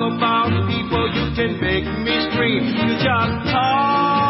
about people you can make me scream. You just talk,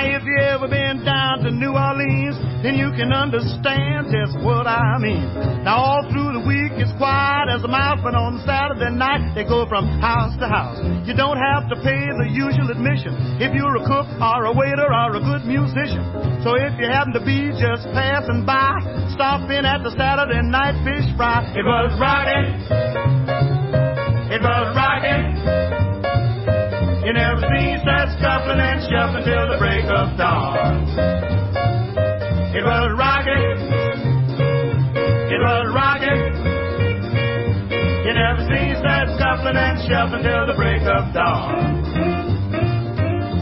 Now, if you ever been down to New Orleans, then you can understand just what I mean. Now, all through the week it's quiet as a mouse, but on Saturday night they go from house to house. You don't have to pay the usual admission if you're a cook or a waiter or a good musician. So if you happen to be just passing by, stop in at the Saturday night fish fry. It was rocking. It was rocking. You never cease that scuffling and shuffling till the break of dawn. It was rocking. It was rocking. You never cease that scuffling and shuffling till the break of dawn.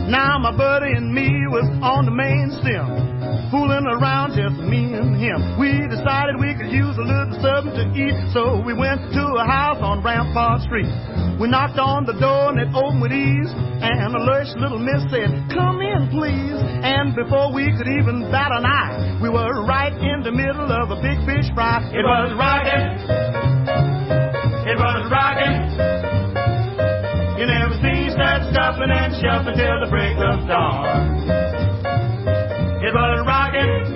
Now my buddy and me was on the main stem, fooling around just me and him. We decided we could use a little something to eat, so we went to a house on Rampart Street. We knocked on the door and it opened with ease, and a lush little miss said, "Come in, please." And before we could even bat an eye, we were right in the middle of a big fish fry. It was rocking. It was rocking. You never cease that scuffling and shuffling till the break of dawn. It was rocking.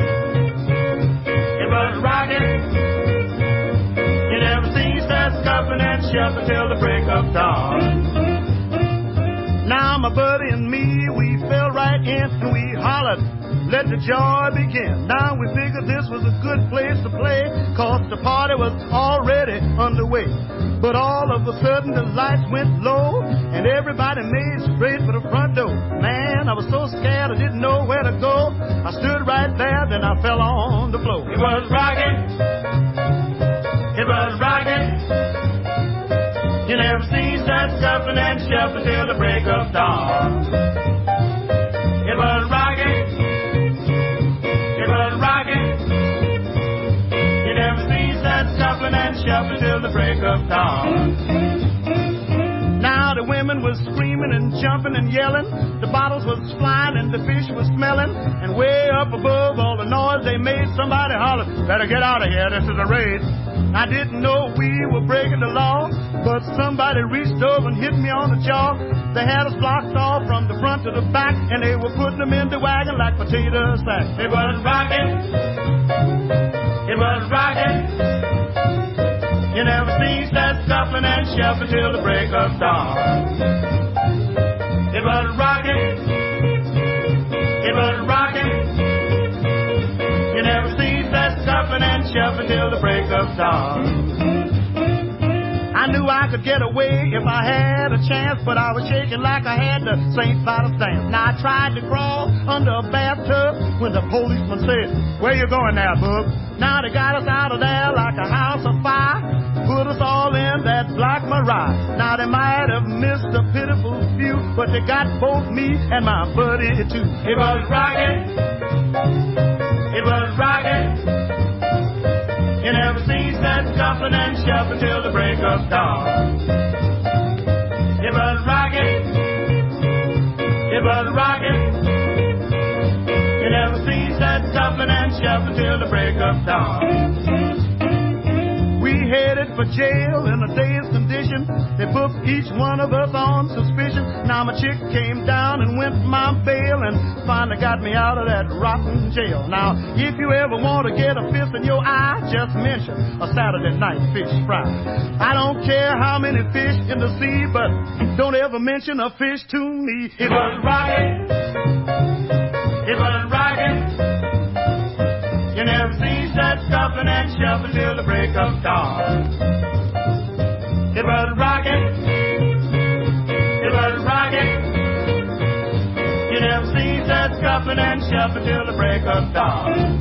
It was rocking. Scuffling and shuffling till the break of dawn. Now my buddy and me, we fell right in and we hollered, let the joy begin. Now we figured this was a good place to play, cause the party was already underway. But all of a sudden the lights went low and everybody made straight for the front door. Man, I was so scared I didn't know where to go. I stood right there, then I fell on the floor. It was rocking. It was rocking. It was rocking. You never cease that scuffling and shuffling till the break of dawn. Now the women was screaming and jumping and yelling. The bottles was flying and the fish was smelling. And way up above all the noise they made, somebody hollered, better get out of here, this is a raid. I didn't know we were breaking the law, but somebody reached over and hit me on the jaw. They had us blocked off from the front to the back, and they were putting them in the wagon like potato sacks. It was rocking. It was rocking. You never see that scuffling and shuffling till the break of dawn. It was rocking. It was rocking. You never see that scuffling and shuffling till the break of dawn. I knew I could get away if I had a chance, but I was shaking like I had the St. Vitus dance. Now I tried to crawl under a bathtub when the policeman said, Where you going now, bub? Now they got us out of there like a house of fire. Put us all in that black Maria. Now they might have missed a pitiful few, but they got both me and my buddy too. It was rocking. Dawn. It was rocking. It was rocking. You never seen such scuffling and shuffling till the break of dawn. We headed for jail in a dazed condition. They booked each one of us on suspicion. Now my chick came down and went my bail and finally got me out of that rotten jail. Now, if you ever want to get a fist in your eye, just mention a Saturday night fish fry. I don't care how many fish in the sea, but don't ever mention a fish to me. It was rocking. It was rocking. You never seen such stuffing and shuffling till the break of dawn. The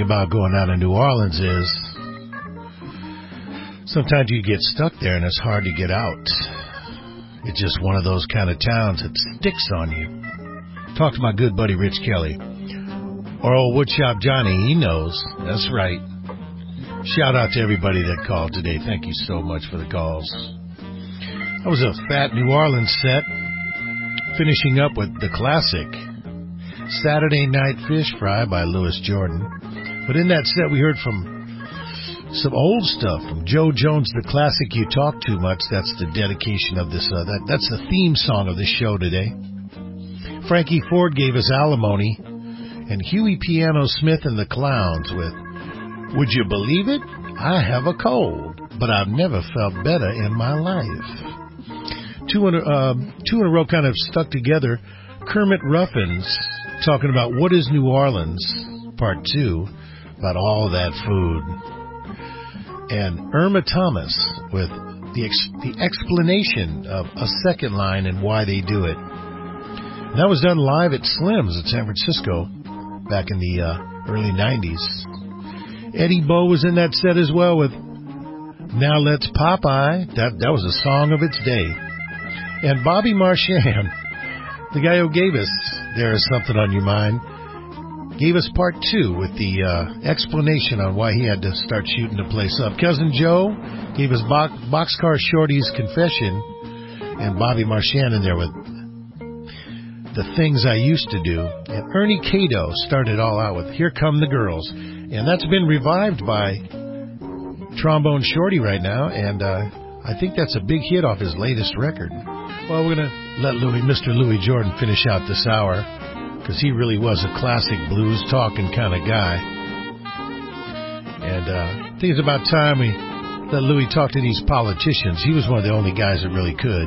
about going out of New Orleans is sometimes you get stuck there and it's hard to get out. It's just one of those kind of towns that sticks on you. Talk to my good buddy Rich Kelly. Or old Woodshop Johnny, he knows. That's right. Shout out to everybody that called today. Thank you so much for the calls. That was a fat New Orleans set. Finishing up with the classic Saturday Night Fish Fry by Louis Jordan. But in that set, we heard from some old stuff from Joe Jones, the classic "You Talk Too Much." That's the dedication of this. Uh, that that's the theme song of this show today. Frankie Ford gave us "Alimony," and Huey Piano Smith and the Clowns with "Would You Believe It? I Have a Cold, but I've never felt better in my life." Two in a, uh, two in a row, kind of stuck together. Kermit Ruffins talking about what is New Orleans, part two about all that food. And Irma Thomas with the, ex- the explanation of a second line and why they do it. And that was done live at Slim's in San Francisco back in the uh, early 90s. Eddie Bo was in that set as well with Now Let's Popeye. That, that was a song of its day. And Bobby Marchan, the guy who gave us There's Something on Your Mind, gave us part two with the uh, explanation on why he had to start shooting the place up. Cousin Joe gave us Box, Boxcar Shorty's confession, and Bobby Marchan in there with the things I used to do. And Ernie K-Doe started all out with Here Come the Girls. And that's been revived by Trombone Shorty right now, and uh, I think that's a big hit off his latest record. Well, we're going to let Louis, Mr. Louis Jordan finish out this hour because he really was a classic blues talking kind of guy. And uh, I think it's about time we let Louis talk to these politicians. He was one of the only guys that really could.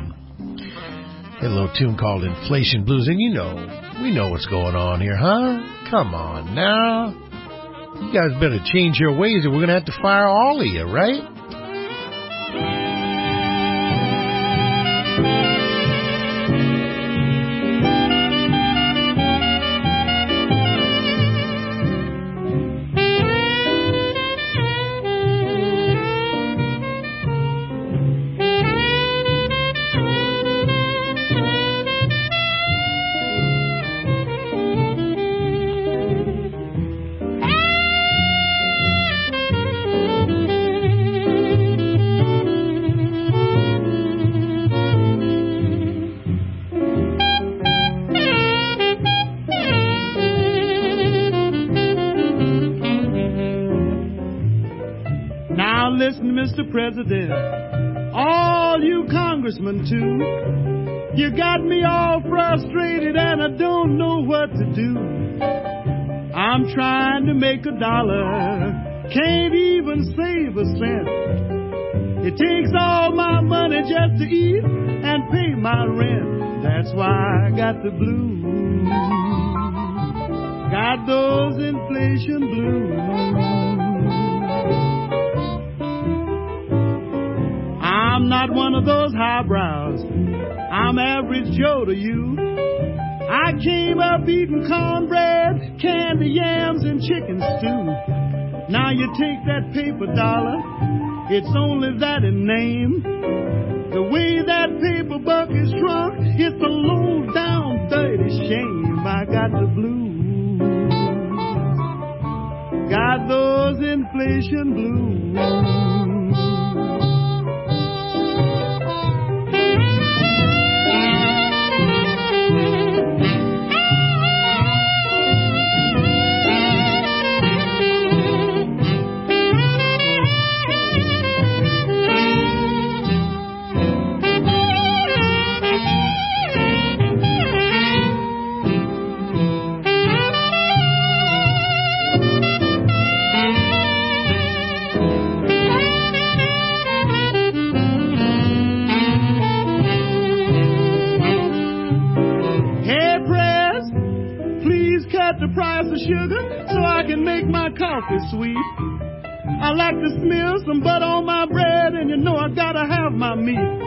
Had a little tune called Inflation Blues, and you know, we know what's going on here, huh? Come on now. You guys better change your ways or we're going to have to fire all of you, right? Too. You got me all frustrated and I don't know what to do. I'm trying to make a dollar, can't even save a cent. It takes all my money just to eat and pay my rent. That's why I got the blues. Got those inflation blues. I'm not one of those highbrows. I'm average Joe to you. I came up eating cornbread, candy yams, and chicken stew. Now you take that paper dollar, it's only that in name. The way that paper buck is shrunk, it's a low down dirty shame. I got the blues. Got those inflation blues. Sweet. I like to smear some butter on my bread, and you know I gotta have my meat.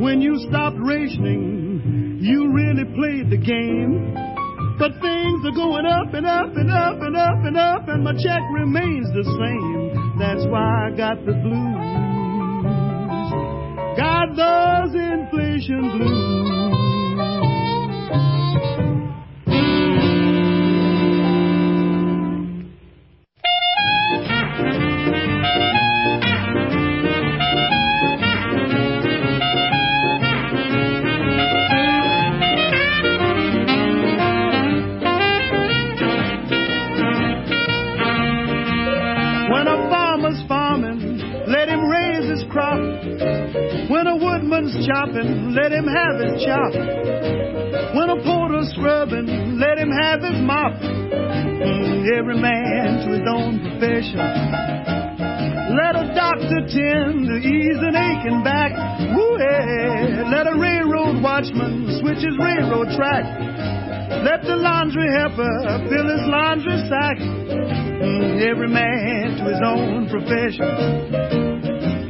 When you stopped rationing, you really played the game. But things are going up and up and up and up and up, and my check remains the same. That's why I got the blues. Got those inflation blues. Woodman's chopping, let him have his chop. When a porter's scrubbing, let him have his mop. Mm, every man to his own profession. Let a doctor tend to ease an aching back. Woo. Let a railroad watchman switch his railroad track. Let the laundry helper fill his laundry sack. Mm, every man to his own profession.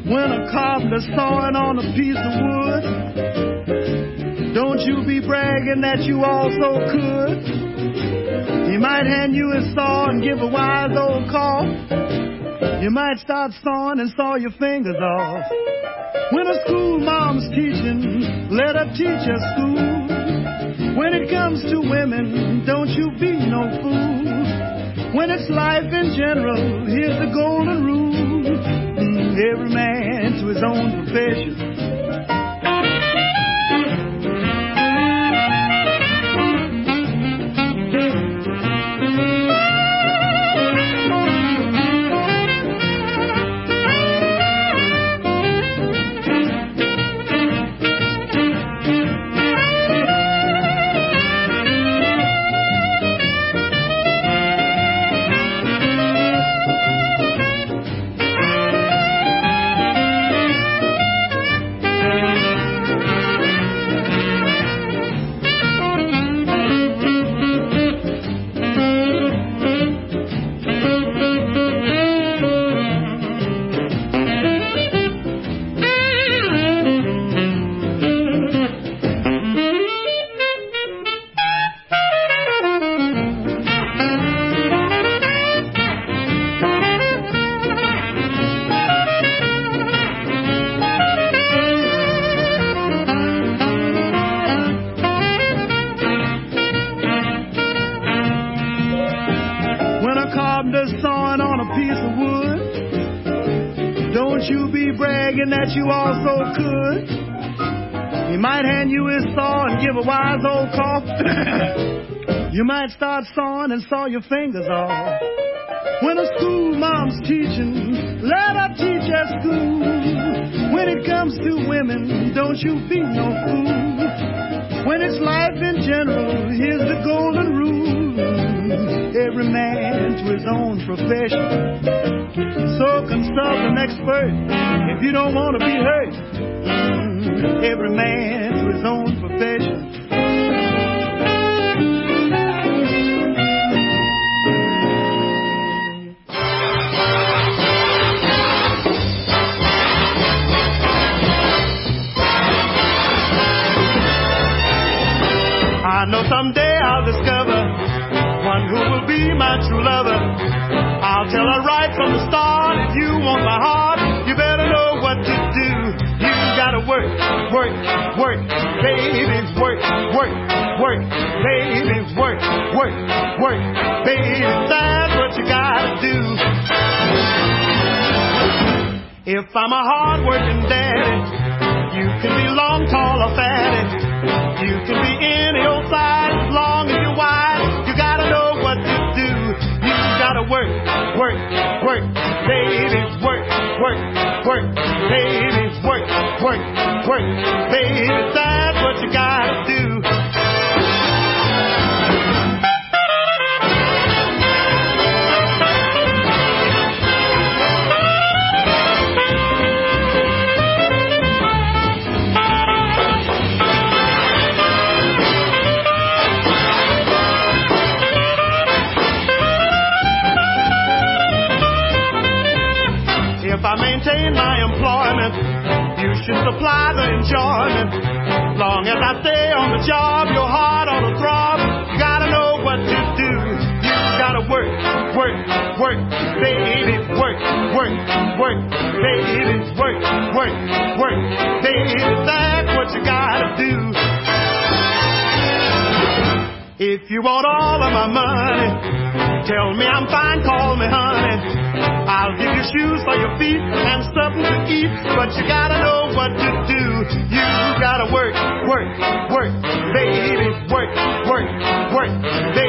When a carpenter's sawing on a piece of wood, don't you be bragging that you also could. He might hand you his saw and give a wise old call. You might start sawing and saw your fingers off. When a school mom's teaching, let her teach her school. When it comes to women, don't you be no fool. When it's life in general, here's the golden rule. Every man to his own profession. Also could. He might hand you his saw and give a wise old cough. you might start sawing and saw your fingers off. When a school mom's teaching, let her teach at school. When it comes to women, don't you be no fool. When it's life in general, here's the golden rule. Every man to his own profession. So consult an expert if you don't want to be hurt. Every man to his own profession. I know someday I'll discover one who will be my true lover. I'll tell her right work, work, baby, work, work, work, baby, work, work, work, baby, that's what you gotta do. If I'm a hard-working daddy, you can be long, tall, or fatty. Enjoyment. Long as I stay on the job, your heart ought to throb. You gotta know what to do. You gotta work, work, work, baby, work, work, work, baby, work, work, work, baby. That's what you gotta do. If you want all of my money, tell me I'm fine, call me honey. Shoes for your feet and something to eat, but you gotta know what to do. You gotta work, work, work, baby, work, work, work, baby,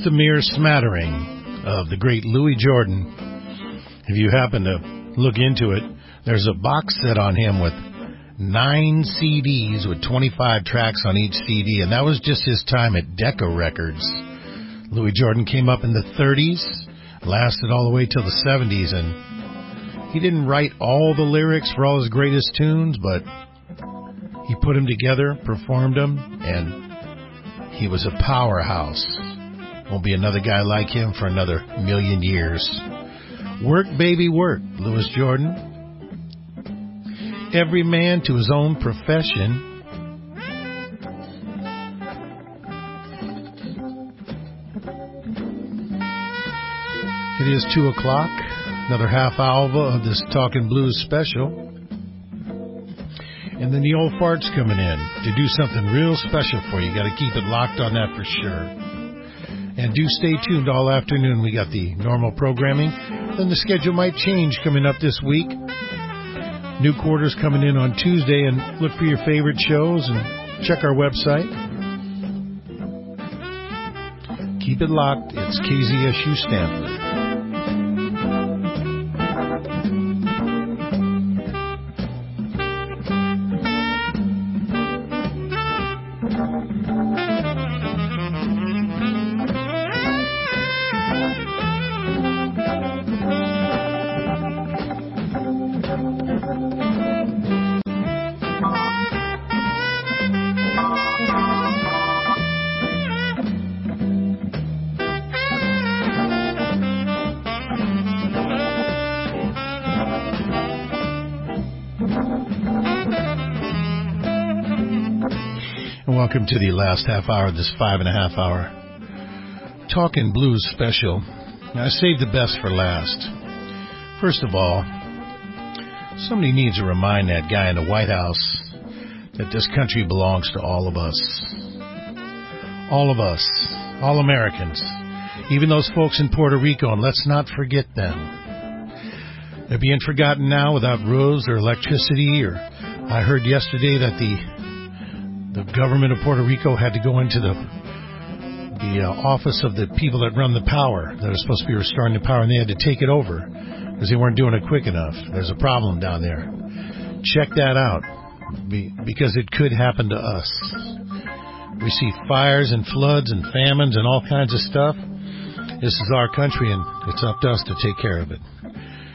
Just a mere smattering of the great Louis Jordan. If you happen to look into it, there's a box set on him with nine CDs with 25 tracks on each CD, and that was just his time at Decca Records. Louis Jordan came up in the 30s, lasted all the way till the 70s, and he didn't write all the lyrics for all his greatest tunes, but he put them together, performed them, and he was a powerhouse. Won't be another guy like him for another million years. Work, baby, work, Louis Jordan. Every man to his own profession. It is two o'clock. Another half hour of this Talking Blues special. And then the old fart's coming in to do something real special for you. Got to keep it locked on that for sure. And do stay tuned all afternoon. We got the normal programming. Then the schedule might change coming up this week. New quarters coming in on Tuesday, and look for your favorite shows and check our website. Keep it locked. It's KZSU Stanford. Welcome to the last half hour of this five and a half hour Talking Blues special. I saved the best for last. First of all, somebody needs to remind that guy in the White House that this country belongs to all of us. All of us. All Americans. Even those folks in Puerto Rico, and let's not forget them. They're being forgotten now without roads or electricity or I heard yesterday that the the government of Puerto Rico had to go into the the uh, office of the people that run the power that are supposed to be restoring the power, and they had to take it over because they weren't doing it quick enough. There's a problem down there. Check that out because it could happen to us. We see fires and floods and famines and all kinds of stuff. This is our country, and it's up to us to take care of it.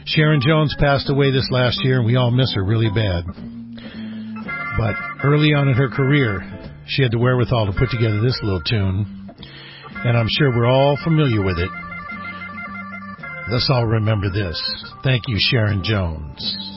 Sharon Jones passed away this last year, and we all miss her really bad. But early on in her career, she had the wherewithal to put together this little tune, and I'm sure we're all familiar with it. Let's all remember this. Thank you, Sharon Jones.